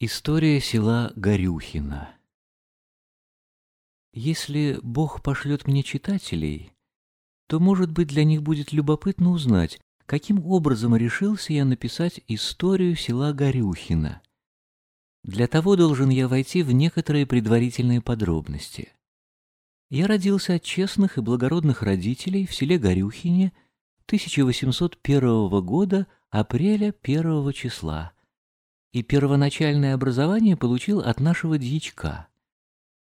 История села Горюхино Если Бог пошлет мне читателей, то, может быть, для них будет любопытно узнать, каким образом решился я написать историю села Горюхино. Для того должен я войти в некоторые предварительные подробности. Я родился от честных и благородных родителей в селе Горюхине 1801 года, апреля 1 числа и первоначальное образование получил от нашего дьячка.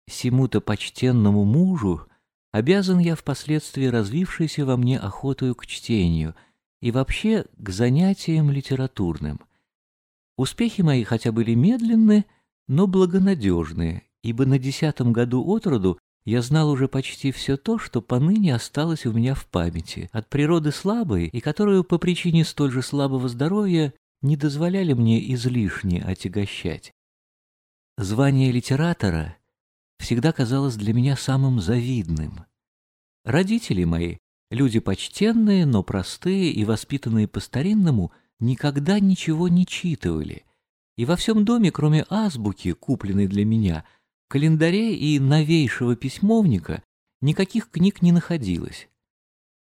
Сему-то почтенному мужу обязан я впоследствии развившейся во мне охотою к чтению и вообще к занятиям литературным. Успехи мои хотя были медленны, но благонадежные, ибо на десятом году от роду я знал уже почти все то, что поныне осталось у меня в памяти, от природы слабой, и которую по причине столь же слабого здоровья не дозволяли мне излишне отягощать. Звание литератора всегда казалось для меня самым завидным. Родители мои, люди почтенные, но простые и воспитанные по-старинному, никогда ничего не читывали, и во всем доме, кроме азбуки, купленной для меня, календарей и новейшего письмовника, никаких книг не находилось.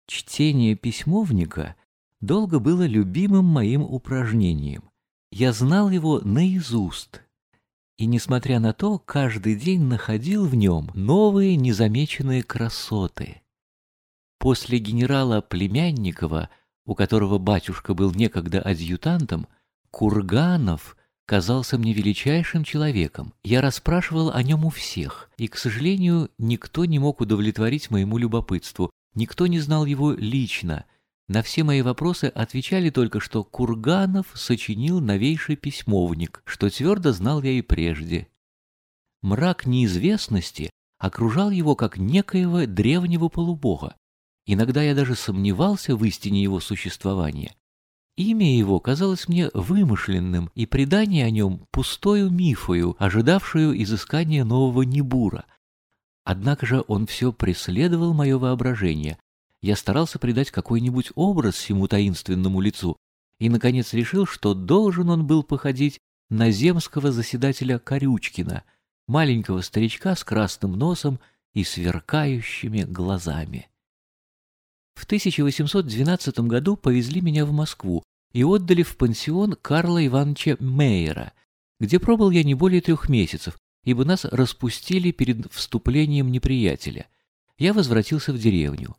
Чтение письмовника долго было любимым моим упражнением. Я знал его наизусть. И, несмотря на то, каждый день находил в нем новые незамеченные красоты. После генерала Племянникова, у которого батюшка был некогда адъютантом, Курганов казался мне величайшим человеком. Я расспрашивал о нем у всех, и, к сожалению, никто не мог удовлетворить моему любопытству, никто не знал его лично — на все мои вопросы отвечали только, что Курганов сочинил новейший письмовник, что твердо знал я и прежде. Мрак неизвестности окружал его как некоего древнего полубога. Иногда я даже сомневался в истине его существования. Имя его казалось мне вымышленным, и предание о нем пустою мифою, ожидавшую изыскания нового Небура. Однако же он все преследовал мое воображение, я старался придать какой-нибудь образ всему таинственному лицу и, наконец, решил, что должен он был походить на земского заседателя Корючкина, маленького старичка с красным носом и сверкающими глазами. В 1812 году повезли меня в Москву и отдали в пансион Карла Ивановича Мейера, где пробыл я не более трех месяцев, ибо нас распустили перед вступлением неприятеля. Я возвратился в деревню.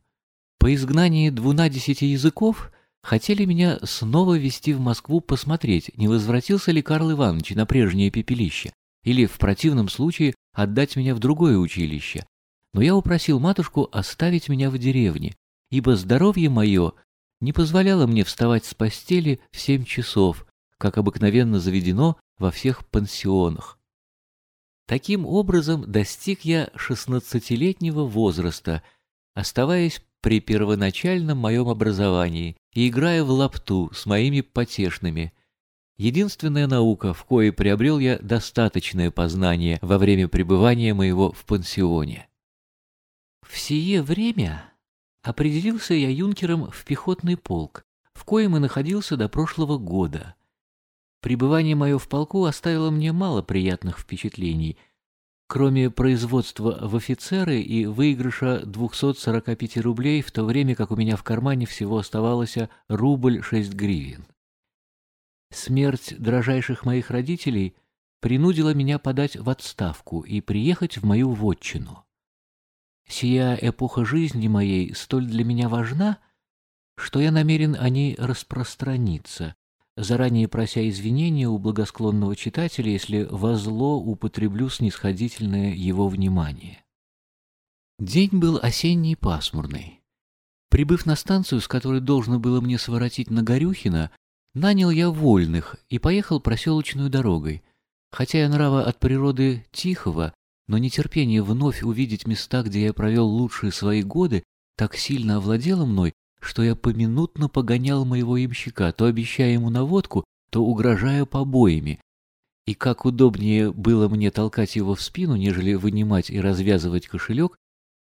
По изгнании двунадесяти языков хотели меня снова везти в Москву посмотреть, не возвратился ли Карл Иванович на прежнее пепелище, или, в противном случае, отдать меня в другое училище. Но я упросил матушку оставить меня в деревне, ибо здоровье мое не позволяло мне вставать с постели в семь часов, как обыкновенно заведено во всех пансионах. Таким образом достиг я шестнадцатилетнего возраста, оставаясь при первоначальном моем образовании и играя в лапту с моими потешными. Единственная наука, в коей приобрел я достаточное познание во время пребывания моего в пансионе. В сие время определился я юнкером в пехотный полк, в коем и находился до прошлого года. Пребывание мое в полку оставило мне мало приятных впечатлений — Кроме производства в офицеры и выигрыша 245 рублей, в то время как у меня в кармане всего оставалось рубль 6 гривен. Смерть дрожайших моих родителей принудила меня подать в отставку и приехать в мою вотчину. Сия эпоха жизни моей столь для меня важна, что я намерен о ней распространиться, заранее прося извинения у благосклонного читателя, если во зло употреблю снисходительное его внимание. День был осенний пасмурный. Прибыв на станцию, с которой должно было мне своротить на Горюхино, нанял я вольных и поехал проселочную дорогой. Хотя я нрава от природы тихого, но нетерпение вновь увидеть места, где я провел лучшие свои годы, так сильно овладело мной, что я поминутно погонял моего ямщика, то обещая ему наводку, то угрожая побоями. И как удобнее было мне толкать его в спину, нежели вынимать и развязывать кошелек,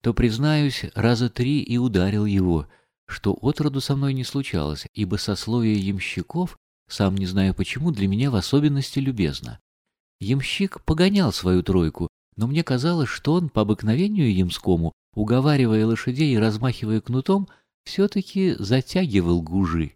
то, признаюсь, раза три и ударил его, что отроду со мной не случалось, ибо сословие ямщиков, сам не знаю почему, для меня в особенности любезно. Ямщик погонял свою тройку, но мне казалось, что он по обыкновению ямскому, уговаривая лошадей и размахивая кнутом, все-таки затягивал гужи.